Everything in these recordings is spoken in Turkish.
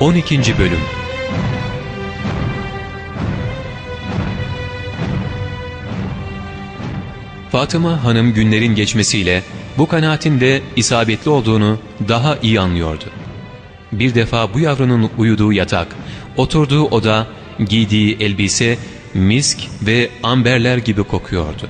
12. Bölüm Fatıma Hanım günlerin geçmesiyle bu kanaatin de isabetli olduğunu daha iyi anlıyordu. Bir defa bu yavrunun uyuduğu yatak, oturduğu oda, giydiği elbise, misk ve amberler gibi kokuyordu.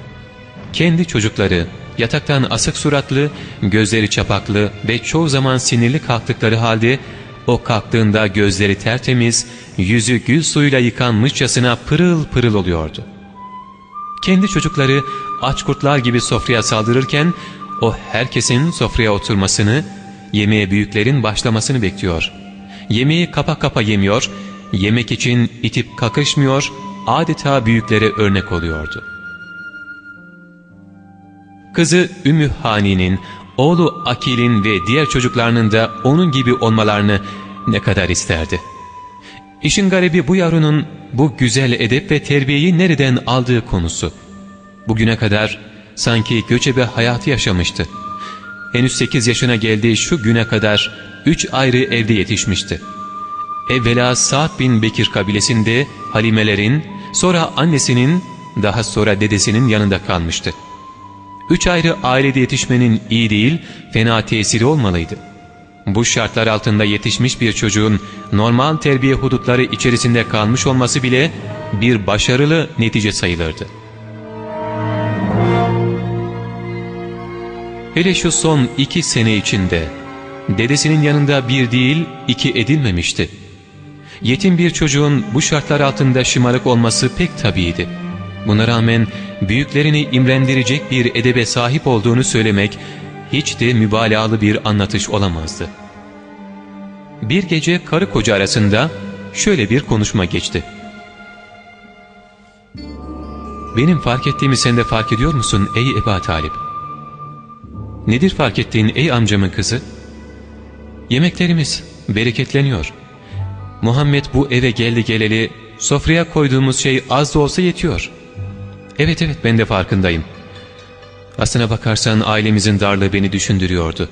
Kendi çocukları, yataktan asık suratlı, gözleri çapaklı ve çoğu zaman sinirli kalktıkları halde o kalktığında gözleri tertemiz, yüzü gül suyuyla yıkanmışçasına pırıl pırıl oluyordu. Kendi çocukları aç kurtlar gibi sofraya saldırırken o herkesin sofraya oturmasını, yemeğe büyüklerin başlamasını bekliyor. Yemeği kapa kapa yemiyor, yemek için itip kakışmıyor, adeta büyüklere örnek oluyordu. Kızı Ümmü Hani'nin, oğlu Akil'in ve diğer çocuklarının da onun gibi olmalarını ne kadar isterdi. İşin garibi bu yavrunun bu güzel edep ve terbiyeyi nereden aldığı konusu. Bugüne kadar sanki göçebe hayatı yaşamıştı. Henüz 8 yaşına geldiği şu güne kadar 3 ayrı evde yetişmişti. Evvela Sa'd bin Bekir kabilesinde Halimelerin, sonra annesinin, daha sonra dedesinin yanında kalmıştı. Üç ayrı ailede yetişmenin iyi değil, fena tesiri olmalıydı. Bu şartlar altında yetişmiş bir çocuğun normal terbiye hudutları içerisinde kalmış olması bile bir başarılı netice sayılırdı. Hele şu son iki sene içinde dedesinin yanında bir değil iki edilmemişti. Yetim bir çocuğun bu şartlar altında şımarık olması pek tabiiydi. Buna rağmen büyüklerini imrendirecek bir edebe sahip olduğunu söylemek hiç de mübalağalı bir anlatış olamazdı. Bir gece karı koca arasında şöyle bir konuşma geçti. Benim fark ettiğimi sen de fark ediyor musun ey Eba Talip? Nedir fark ettiğin ey amcamın kızı? Yemeklerimiz bereketleniyor. Muhammed bu eve geldi geleli sofraya koyduğumuz şey az da olsa yetiyor. Evet evet ben de farkındayım. Aslına bakarsan ailemizin darlığı beni düşündürüyordu.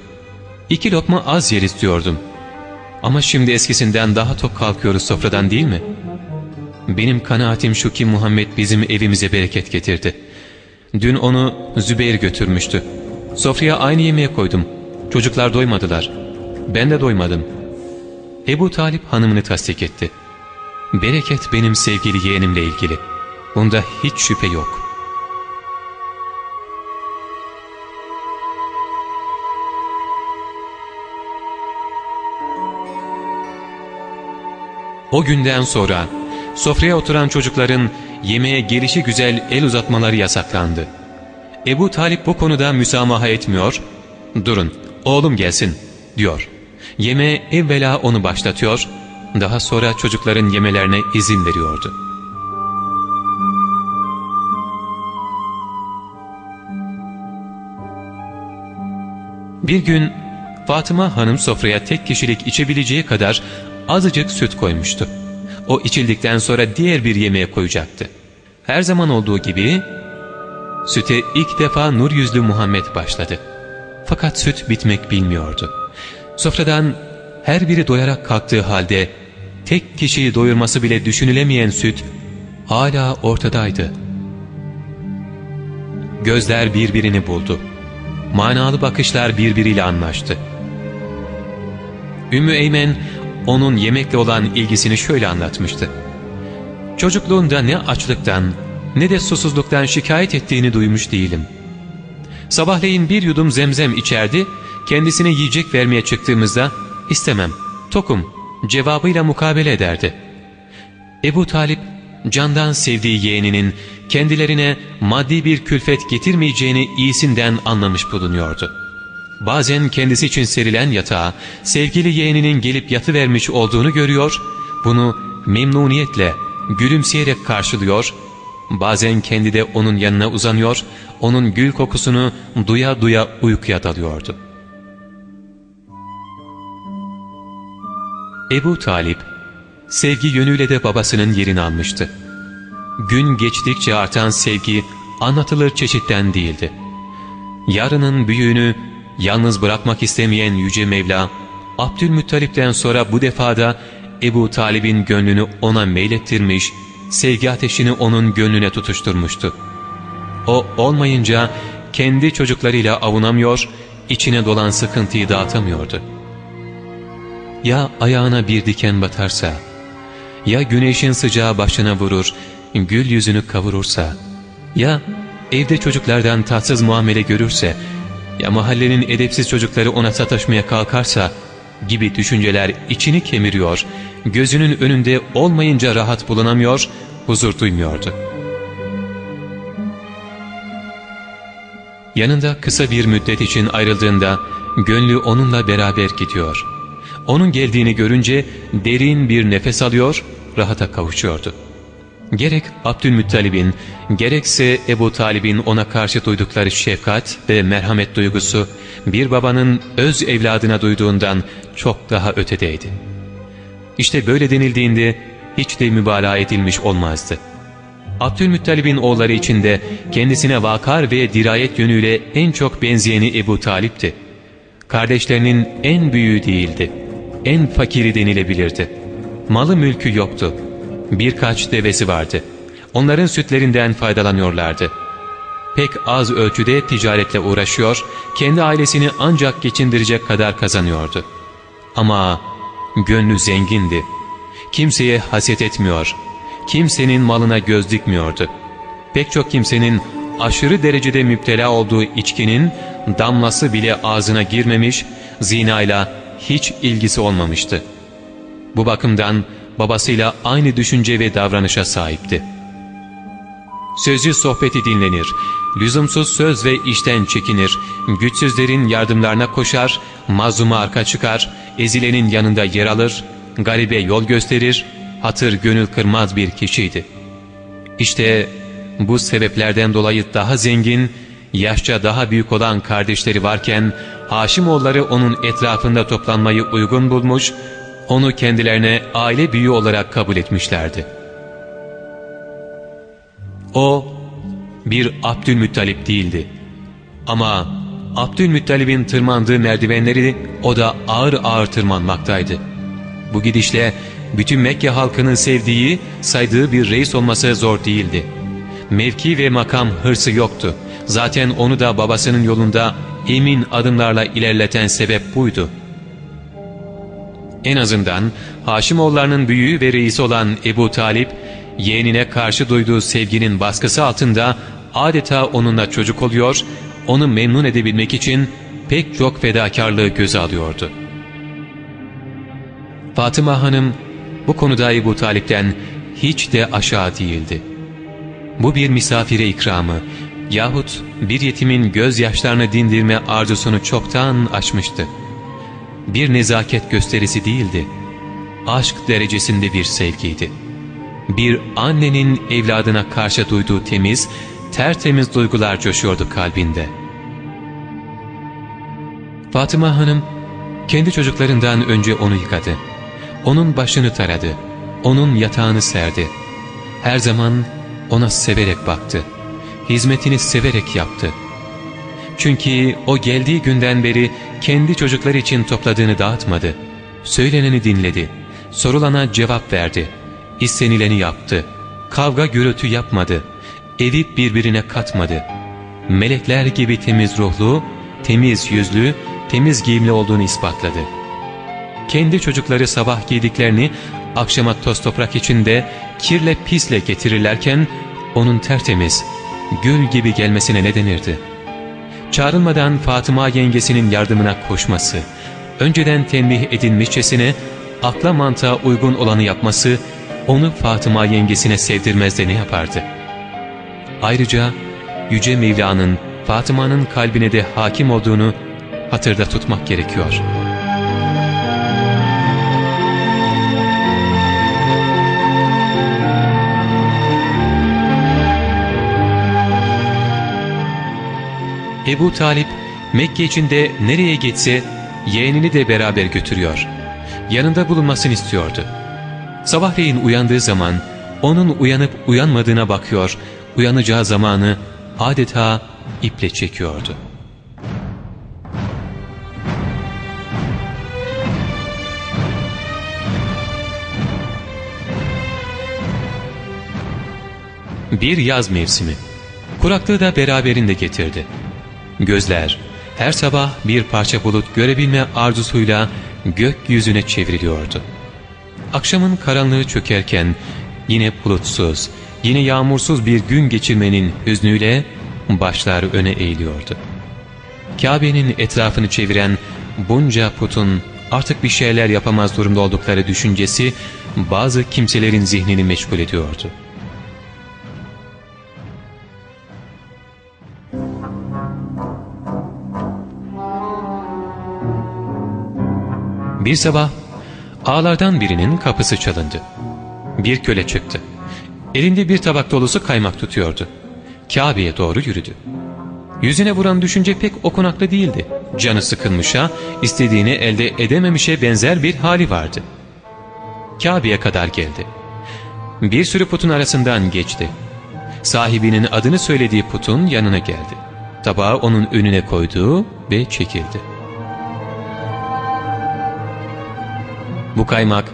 İki lokma az yer istiyordum. Ama şimdi eskisinden daha tok kalkıyoruz sofradan değil mi? Benim kanaatim şu ki Muhammed bizim evimize bereket getirdi. Dün onu Zübeyir götürmüştü. Sofraya aynı yemeğe koydum. Çocuklar doymadılar. Ben de doymadım. Ebu Talip hanımını tasdik etti. Bereket benim sevgili yeğenimle ilgili. Bunda hiç şüphe yok. O günden sonra sofraya oturan çocukların yemeğe gelişi güzel el uzatmaları yasaklandı. Ebu Talip bu konuda müsamaha etmiyor, ''Durun, oğlum gelsin.'' diyor. Yemeğe evvela onu başlatıyor, daha sonra çocukların yemelerine izin veriyordu. Bir gün Fatıma Hanım sofraya tek kişilik içebileceği kadar azıcık süt koymuştu. O içildikten sonra diğer bir yemeğe koyacaktı. Her zaman olduğu gibi süte ilk defa nur yüzlü Muhammed başladı. Fakat süt bitmek bilmiyordu. Sofradan her biri doyarak kalktığı halde tek kişiyi doyurması bile düşünülemeyen süt hala ortadaydı. Gözler birbirini buldu. Manalı bakışlar birbiriyle anlaştı. Ümmü Eymen onun yemekle olan ilgisini şöyle anlatmıştı. Çocukluğunda ne açlıktan ne de susuzluktan şikayet ettiğini duymuş değilim. Sabahleyin bir yudum zemzem içerdi, kendisine yiyecek vermeye çıktığımızda istemem, tokum cevabıyla mukabele ederdi. Ebu Talip candan sevdiği yeğeninin kendilerine maddi bir külfet getirmeyeceğini iyisinden anlamış bulunuyordu. Bazen kendisi için serilen yatağa sevgili yeğeninin gelip yatıvermiş olduğunu görüyor, bunu memnuniyetle, gülümseyerek karşılıyor, bazen kendi de onun yanına uzanıyor, onun gül kokusunu duya duya uykuya dalıyordu. Ebu Talip, sevgi yönüyle de babasının yerini almıştı. Gün geçtikçe artan sevgi anlatılır çeşitten değildi. Yarının büyüğünü yalnız bırakmak istemeyen Yüce Mevla, Abdülmuttalip'ten sonra bu defada Ebu Talib'in gönlünü ona meylettirmiş, sevgi ateşini onun gönlüne tutuşturmuştu. O olmayınca kendi çocuklarıyla avunamıyor, içine dolan sıkıntıyı dağıtamıyordu. Ya ayağına bir diken batarsa, ya güneşin sıcağı başına vurur, gül yüzünü kavurursa, ya evde çocuklardan tatsız muamele görürse, ya mahallenin edepsiz çocukları ona sataşmaya kalkarsa gibi düşünceler içini kemiriyor, gözünün önünde olmayınca rahat bulunamıyor, huzur duymuyordu. Yanında kısa bir müddet için ayrıldığında gönlü onunla beraber gidiyor. Onun geldiğini görünce derin bir nefes alıyor, rahata kavuşuyordu. Gerek Abdülmuttalib'in, gerekse Ebu Talib'in ona karşı duydukları şefkat ve merhamet duygusu, bir babanın öz evladına duyduğundan çok daha ötedeydi. İşte böyle denildiğinde hiç de mübalağa edilmiş olmazdı. Abdülmuttalib'in oğulları içinde kendisine vakar ve dirayet yönüyle en çok benzeyeni Ebu Talip'ti. Kardeşlerinin en büyüğü değildi. En fakiri denilebilirdi. Malı mülkü yoktu. Birkaç devesi vardı. Onların sütlerinden faydalanıyorlardı. Pek az ölçüde ticaretle uğraşıyor, kendi ailesini ancak geçindirecek kadar kazanıyordu. Ama gönlü zengindi. Kimseye haset etmiyor, kimsenin malına göz dikmiyordu. Pek çok kimsenin aşırı derecede müptela olduğu içkinin damlası bile ağzına girmemiş, zinayla hiç ilgisi olmamıştı. Bu bakımdan babasıyla aynı düşünce ve davranışa sahipti. Sözü sohbeti dinlenir, lüzumsuz söz ve işten çekinir, güçsüzlerin yardımlarına koşar, mazluma arka çıkar, ezilenin yanında yer alır, garibe yol gösterir, hatır gönül kırmaz bir kişiydi. İşte bu sebeplerden dolayı daha zengin, yaşça daha büyük olan kardeşleri varken Haşimoğulları onun etrafında toplanmayı uygun bulmuş, onu kendilerine aile büyüğü olarak kabul etmişlerdi. O bir Abdülmuttalip değildi. Ama Abdülmuttalip'in tırmandığı merdivenleri o da ağır ağır tırmanmaktaydı. Bu gidişle bütün Mekke halkının sevdiği, saydığı bir reis olması zor değildi. Mevki ve makam hırsı yoktu. Zaten onu da babasının yolunda emin adımlarla ilerleten sebep buydu. En azından Haşimoğullarının büyüğü ve reisi olan Ebu Talip, yeğenine karşı duyduğu sevginin baskısı altında adeta onunla çocuk oluyor, onu memnun edebilmek için pek çok fedakarlığı göze alıyordu. Fatıma Hanım bu konuda Ebu Talip'ten hiç de aşağı değildi. Bu bir misafire ikramı yahut bir yetimin gözyaşlarını dindirme arzusunu çoktan aşmıştı. Bir nezaket gösterisi değildi. Aşk derecesinde bir sevgiydi. Bir annenin evladına karşı duyduğu temiz, tertemiz duygular coşuyordu kalbinde. Fatıma Hanım kendi çocuklarından önce onu yıkadı. Onun başını taradı. Onun yatağını serdi. Her zaman ona severek baktı. Hizmetini severek yaptı. Çünkü o geldiği günden beri kendi çocuklar için topladığını dağıtmadı. Söyleneni dinledi. Sorulana cevap verdi. İstenileni yaptı. Kavga gürültü yapmadı. Evi birbirine katmadı. Melekler gibi temiz ruhlu, temiz yüzlü, temiz giyimli olduğunu ispatladı. Kendi çocukları sabah giydiklerini akşama toz toprak içinde kirle pisle getirirlerken onun tertemiz, gül gibi gelmesine ne denirdi? Çağrılmadan Fatıma yengesinin yardımına koşması, önceden tembih edilmişçesine akla mantığa uygun olanı yapması onu Fatıma yengesine sevdirmez de ne yapardı? Ayrıca Yüce Mevla'nın Fatıma'nın kalbine de hakim olduğunu hatırda tutmak gerekiyor. Ebu Talip Mekke içinde nereye geçse yeğenini de beraber götürüyor. Yanında bulunmasını istiyordu. Sabahleyin uyandığı zaman onun uyanıp uyanmadığına bakıyor, uyanacağı zamanı adeta iple çekiyordu. Bir yaz mevsimi. Kuraklığı da beraberinde getirdi. Gözler her sabah bir parça bulut görebilme arzusuyla gökyüzüne çevriliyordu. Akşamın karanlığı çökerken yine bulutsuz, yine yağmursuz bir gün geçirmenin hüznüyle başlar öne eğiliyordu. Kabe'nin etrafını çeviren bunca putun artık bir şeyler yapamaz durumda oldukları düşüncesi bazı kimselerin zihnini meşgul ediyordu. Bir sabah ağlardan birinin kapısı çalındı. Bir köle çıktı. Elinde bir tabak dolusu kaymak tutuyordu. Kabe'ye doğru yürüdü. Yüzüne vuran düşünce pek okunaklı değildi. Canı sıkılmışa, istediğini elde edememişe benzer bir hali vardı. Kabe'ye kadar geldi. Bir sürü putun arasından geçti. Sahibinin adını söylediği putun yanına geldi. Tabağı onun önüne koydu ve çekildi. Bu kaymak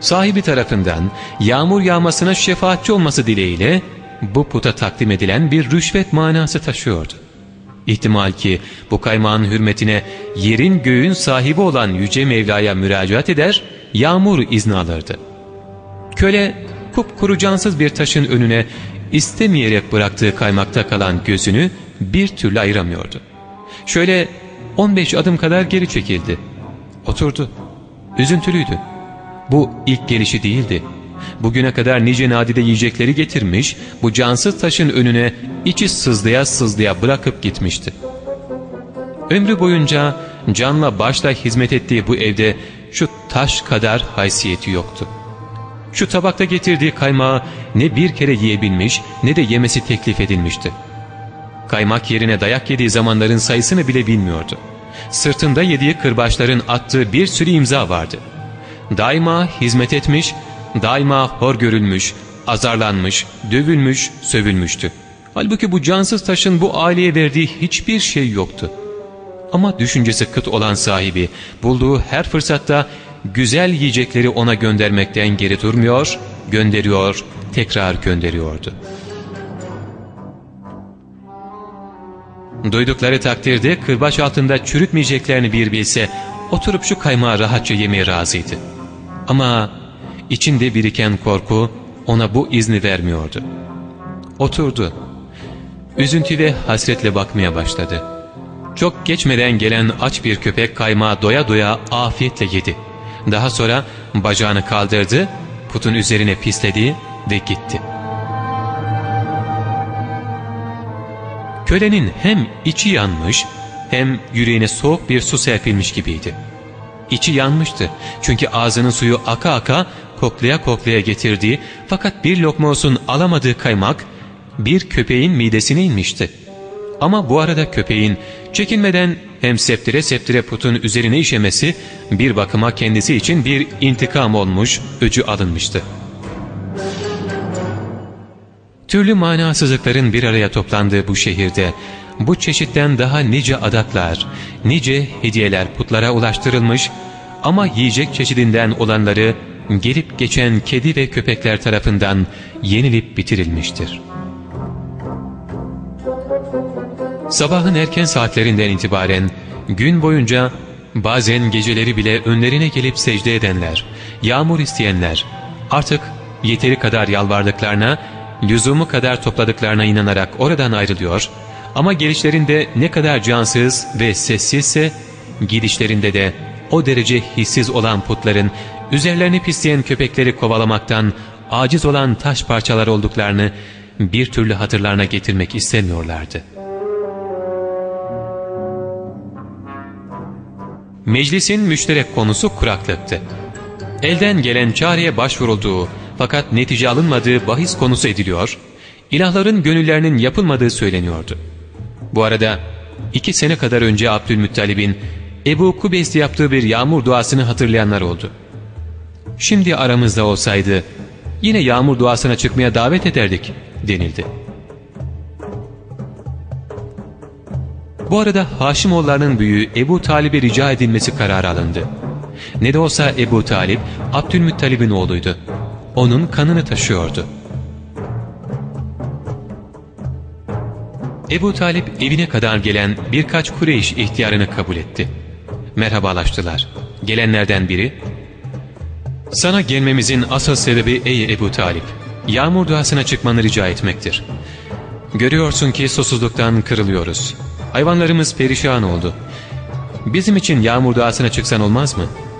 sahibi tarafından yağmur yağmasına şefaatçi olması dileğiyle bu puta takdim edilen bir rüşvet manası taşıyordu. İhtimal ki bu kaymağın hürmetine yerin göğün sahibi olan Yüce Mevla'ya müracaat eder, yağmur izni alırdı. Köle kupkuru cansız bir taşın önüne istemeyerek bıraktığı kaymakta kalan gözünü bir türlü ayıramıyordu. Şöyle 15 adım kadar geri çekildi. Oturdu. Üzüntülüydü. Bu ilk gelişi değildi. Bugüne kadar nice nadide yiyecekleri getirmiş, bu cansız taşın önüne içi sızlıya sızlıya bırakıp gitmişti. Ömrü boyunca canla başla hizmet ettiği bu evde şu taş kadar haysiyeti yoktu. Şu tabakta getirdiği kaymağı ne bir kere yiyebilmiş ne de yemesi teklif edilmişti. Kaymak yerine dayak yediği zamanların sayısını bile bilmiyordu. Sırtında yediği kırbaçların attığı bir sürü imza vardı. Daima hizmet etmiş, daima hor görülmüş, azarlanmış, dövülmüş, sövülmüştü. Halbuki bu cansız taşın bu aileye verdiği hiçbir şey yoktu. Ama düşüncesi kıt olan sahibi bulduğu her fırsatta güzel yiyecekleri ona göndermekten geri durmuyor, gönderiyor, tekrar gönderiyordu. Duydukları takdirde kırbaç altında çürütmeyeceklerini bir bilse oturup şu kaymağı rahatça yemeye razıydı. Ama içinde biriken korku ona bu izni vermiyordu. Oturdu. Üzüntü ve hasretle bakmaya başladı. Çok geçmeden gelen aç bir köpek kaymağı doya doya afiyetle yedi. Daha sonra bacağını kaldırdı, putun üzerine pisledi ve gitti. Kölenin hem içi yanmış hem yüreğine soğuk bir su serpilmiş gibiydi. İçi yanmıştı çünkü ağzının suyu aka aka koklaya koklaya getirdiği fakat bir lokma olsun alamadığı kaymak bir köpeğin midesine inmişti. Ama bu arada köpeğin çekinmeden hem septire septire putun üzerine işemesi bir bakıma kendisi için bir intikam olmuş, öcü alınmıştı. Türlü manasızlıkların bir araya toplandığı bu şehirde bu çeşitten daha nice adaklar, nice hediyeler putlara ulaştırılmış ama yiyecek çeşidinden olanları gelip geçen kedi ve köpekler tarafından yenilip bitirilmiştir. Sabahın erken saatlerinden itibaren gün boyunca bazen geceleri bile önlerine gelip secde edenler, yağmur isteyenler artık yeteri kadar yalvardıklarına, lüzumu kadar topladıklarına inanarak oradan ayrılıyor ama gelişlerinde ne kadar cansız ve sessizse gidişlerinde de o derece hissiz olan putların üzerlerini pisleyen köpekleri kovalamaktan aciz olan taş parçalar olduklarını bir türlü hatırlarına getirmek istemiyorlardı. Meclisin müşterek konusu kuraklıktı. Elden gelen çareye başvurulduğu fakat netice alınmadığı bahis konusu ediliyor, ilahların gönüllerinin yapılmadığı söyleniyordu. Bu arada iki sene kadar önce Abdülmuttalib'in Ebu Kubeys'te yaptığı bir yağmur duasını hatırlayanlar oldu. Şimdi aramızda olsaydı yine yağmur duasına çıkmaya davet ederdik denildi. Bu arada Haşimoğullarının büyüğü Ebu Talib'e rica edilmesi kararı alındı. Ne de olsa Ebu Talip Abdülmuttalib'in oğluydu. Onun kanını taşıyordu. Ebu Talip evine kadar gelen birkaç Kureyş ihtiyarını kabul etti. Merhabalaştılar. Gelenlerden biri, ''Sana gelmemizin asıl sebebi ey Ebu Talip, yağmur duasına çıkmanı rica etmektir. Görüyorsun ki susuzluktan kırılıyoruz. Hayvanlarımız perişan oldu. Bizim için yağmur duasına çıksan olmaz mı?''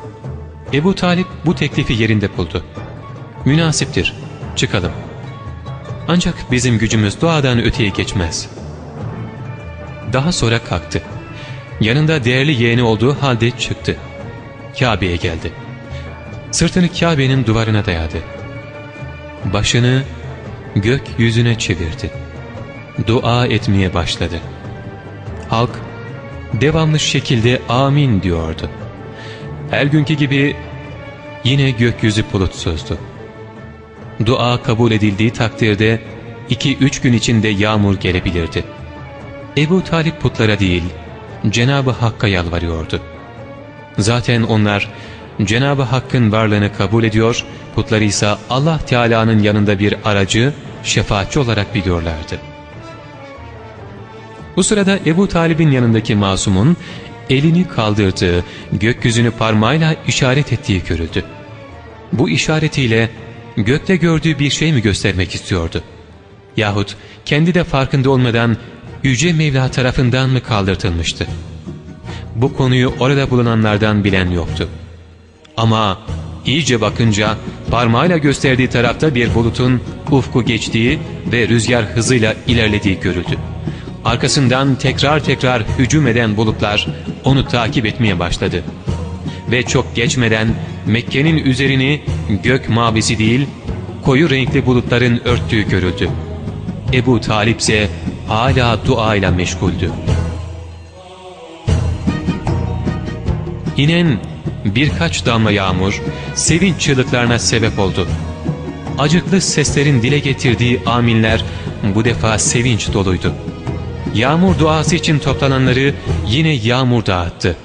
Ebu Talip bu teklifi yerinde buldu. ''Münasiptir, çıkalım. Ancak bizim gücümüz doğadan öteye geçmez.'' Daha sonra kalktı. Yanında değerli yeğeni olduğu halde çıktı. Kabe'ye geldi. Sırtını Kabe'nin duvarına dayadı. Başını gökyüzüne çevirdi. Dua etmeye başladı. Halk devamlı şekilde amin diyordu. Her günkü gibi yine gökyüzü bulutsuzdu. Dua kabul edildiği takdirde iki üç gün içinde yağmur gelebilirdi. Ebu Talip putlara değil, Cenab-ı Hakk'a yalvarıyordu. Zaten onlar Cenab-ı Hakk'ın varlığını kabul ediyor, putları ise Allah Teala'nın yanında bir aracı, şefaatçi olarak biliyorlardı. Bu sırada Ebu Talib'in yanındaki masumun elini kaldırdığı, gökyüzünü parmağıyla işaret ettiği görüldü. Bu işaretiyle gökte gördüğü bir şey mi göstermek istiyordu? Yahut kendi de farkında olmadan Yüce Mevla tarafından mı kaldırtılmıştı? Bu konuyu orada bulunanlardan bilen yoktu. Ama iyice bakınca parmağıyla gösterdiği tarafta bir bulutun ufku geçtiği ve rüzgar hızıyla ilerlediği görüldü. Arkasından tekrar tekrar hücum eden bulutlar onu takip etmeye başladı. Ve çok geçmeden Mekke'nin üzerini gök mavisi değil, koyu renkli bulutların örttüğü görüldü. Ebu Talip ise hala duayla meşguldü. İnen birkaç damla yağmur sevinç çığlıklarına sebep oldu. Acıklı seslerin dile getirdiği aminler bu defa sevinç doluydu. Yağmur duası için toplananları yine yağmur dağıttı.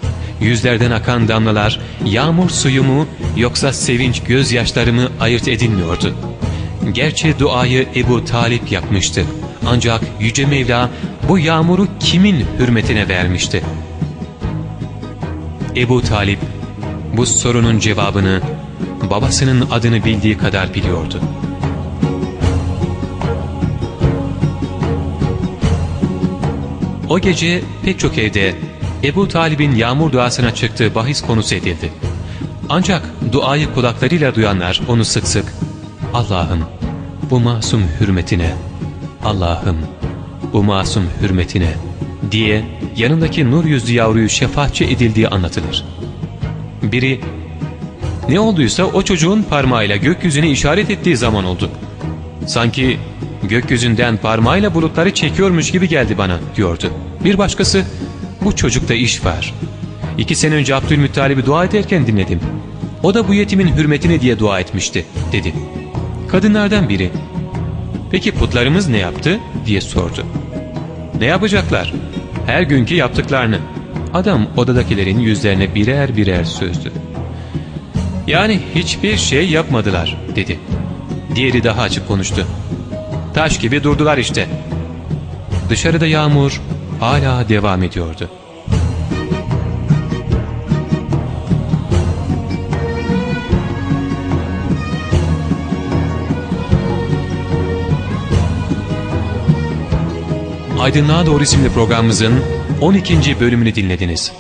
Yüzlerden akan damlalar yağmur suyu mu yoksa sevinç gözyaşları mı ayırt edilmiyordu. Gerçi duayı Ebu Talip yapmıştı. Ancak Yüce Mevla bu yağmuru kimin hürmetine vermişti? Ebu Talip bu sorunun cevabını babasının adını bildiği kadar biliyordu. O gece pek çok evde Ebu Talib'in yağmur duasına çıktığı bahis konusu edildi. Ancak duayı kulaklarıyla duyanlar onu sık sık Allah'ım bu masum hürmetine, Allah'ım bu masum hürmetine diye yanındaki nur yüzlü yavruyu şefaatçi edildiği anlatılır. Biri ne olduysa o çocuğun parmağıyla gökyüzüne işaret ettiği zaman oldu. Sanki gökyüzünden parmağıyla bulutları çekiyormuş gibi geldi bana diyordu. Bir başkası bu çocukta iş var. İki sene önce Abdülmuttalib'i dua ederken dinledim. O da bu yetimin hürmetine diye dua etmişti dedi. Kadınlardan biri peki putlarımız ne yaptı diye sordu. Ne yapacaklar? Her günkü yaptıklarını. Adam odadakilerin yüzlerine birer birer sözdü. Yani hiçbir şey yapmadılar dedi. Diğeri daha açık konuştu. Taş gibi durdular işte. Dışarıda yağmur hala devam ediyordu. Aydınlığa Doğru isimli programımızın 12. bölümünü dinlediniz.